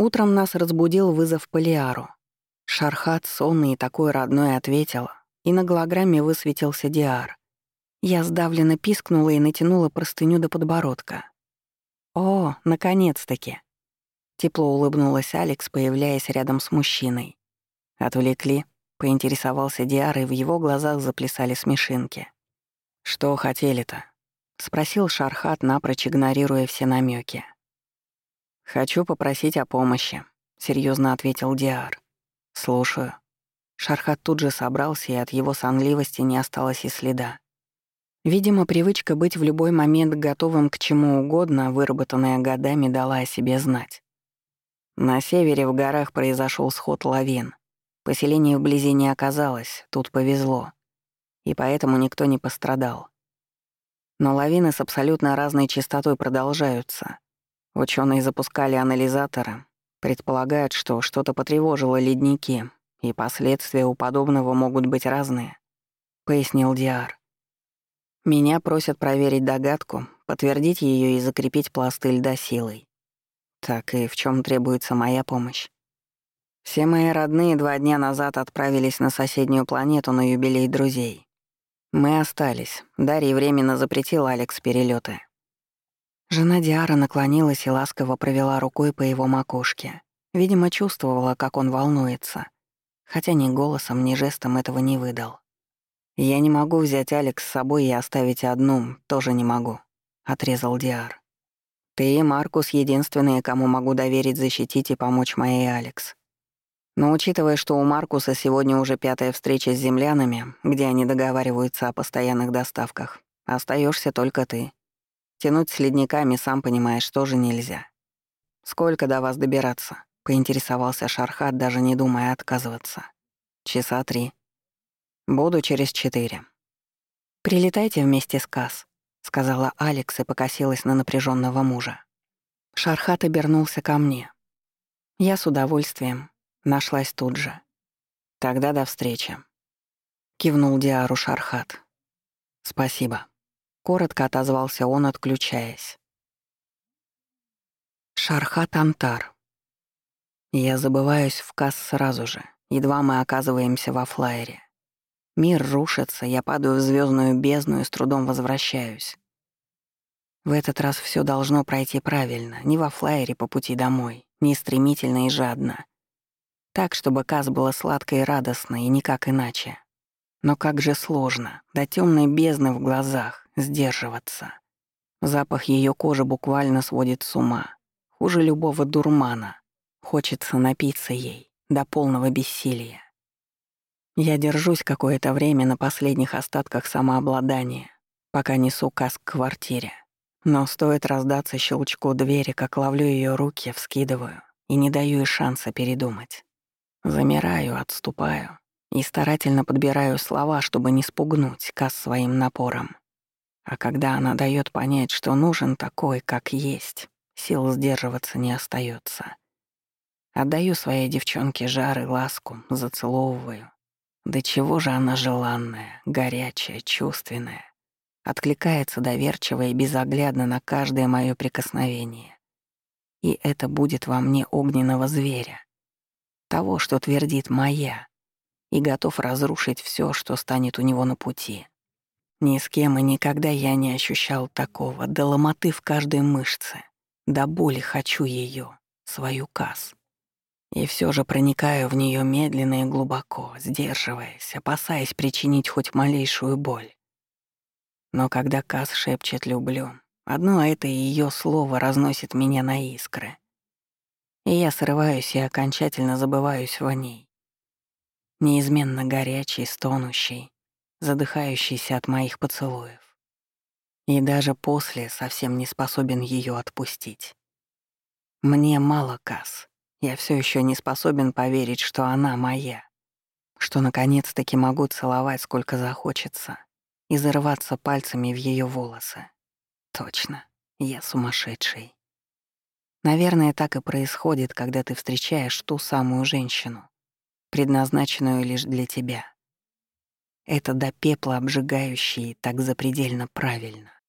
Утром нас разбудил вызов Полиару. Шархат, сонный и такой родной, ответил, и на голограмме высветился Диар. Я сдавленно пискнула и натянула простыню до подбородка. «О, наконец-таки!» Тепло улыбнулась Алекс, появляясь рядом с мужчиной. «Отвлекли?» — поинтересовался Диар, и в его глазах заплясали смешинки. «Что хотели-то?» — спросил Шархат, напрочь игнорируя все намеки. «Хочу попросить о помощи», — серьезно ответил Диар. «Слушаю». Шархат тут же собрался, и от его сонливости не осталось и следа. Видимо, привычка быть в любой момент готовым к чему угодно, выработанная годами, дала о себе знать. На севере в горах произошел сход лавин. Поселения вблизи не оказалось, тут повезло. И поэтому никто не пострадал. Но лавины с абсолютно разной частотой продолжаются, Ученые запускали анализаторы, предполагают, что что-то потревожило ледники, и последствия у подобного могут быть разные, пояснил Диар. Меня просят проверить догадку, подтвердить ее и закрепить пласты льда силой. Так и в чем требуется моя помощь? Все мои родные два дня назад отправились на соседнюю планету на юбилей друзей. Мы остались. Дарья временно запретила Алекс перелеты. Жена Диара наклонилась и ласково провела рукой по его макушке. Видимо, чувствовала, как он волнуется. Хотя ни голосом, ни жестом этого не выдал. «Я не могу взять Алекс с собой и оставить одну, тоже не могу», — отрезал Диар. «Ты и Маркус — единственные, кому могу доверить защитить и помочь моей Алекс. Но учитывая, что у Маркуса сегодня уже пятая встреча с землянами, где они договариваются о постоянных доставках, остаешься только ты. Тянуть с ледниками, сам понимаешь, тоже нельзя. Сколько до вас добираться? Поинтересовался Шархат, даже не думая отказываться. Часа три. Буду через четыре. Прилетайте вместе с Кас, сказала Алекс и покосилась на напряженного мужа. Шархат обернулся ко мне. Я с удовольствием. Нашлась тут же. Тогда до встречи. Кивнул Диару Шархат. Спасибо. Коротко отозвался он, отключаясь. Шархат Антар. Я забываюсь в касс сразу же, едва мы оказываемся во флайере. Мир рушится, я падаю в звездную бездну и с трудом возвращаюсь. В этот раз все должно пройти правильно, не во флайере по пути домой, не стремительно и жадно. Так, чтобы Каз было сладко и радостно, и никак иначе. Но как же сложно, до темной бездны в глазах, сдерживаться. Запах ее кожи буквально сводит с ума. Хуже любого дурмана. Хочется напиться ей до полного бессилия. Я держусь какое-то время на последних остатках самообладания, пока несу каск к квартире. Но стоит раздаться щелчку двери, как ловлю ее руки, вскидываю и не даю ей шанса передумать. Замираю, отступаю и старательно подбираю слова, чтобы не спугнуть Кас своим напором. А когда она дает понять, что нужен такой, как есть, сил сдерживаться не остается. Отдаю своей девчонке жар и ласку, зацеловываю. Да чего же она желанная, горячая, чувственная. Откликается доверчиво и безоглядно на каждое мое прикосновение. И это будет во мне огненного зверя. Того, что твердит «моя», и готов разрушить все, что станет у него на пути. Ни с кем и никогда я не ощущал такого, до ломоты в каждой мышце, до боли хочу ее, свою кас. И все же проникаю в нее медленно и глубоко, сдерживаясь, опасаясь причинить хоть малейшую боль. Но когда Кас шепчет «люблю», одно это ее слово разносит меня на искры. И я срываюсь и окончательно забываюсь в ней. Неизменно горячий, стонущий, задыхающийся от моих поцелуев. И даже после совсем не способен ее отпустить. Мне мало Кас. Я все еще не способен поверить, что она моя. Что наконец-таки могу целовать сколько захочется и зарываться пальцами в ее волосы. Точно, я сумасшедший. Наверное, так и происходит, когда ты встречаешь ту самую женщину, предназначенную лишь для тебя. Это до пепла обжигающий так запредельно правильно.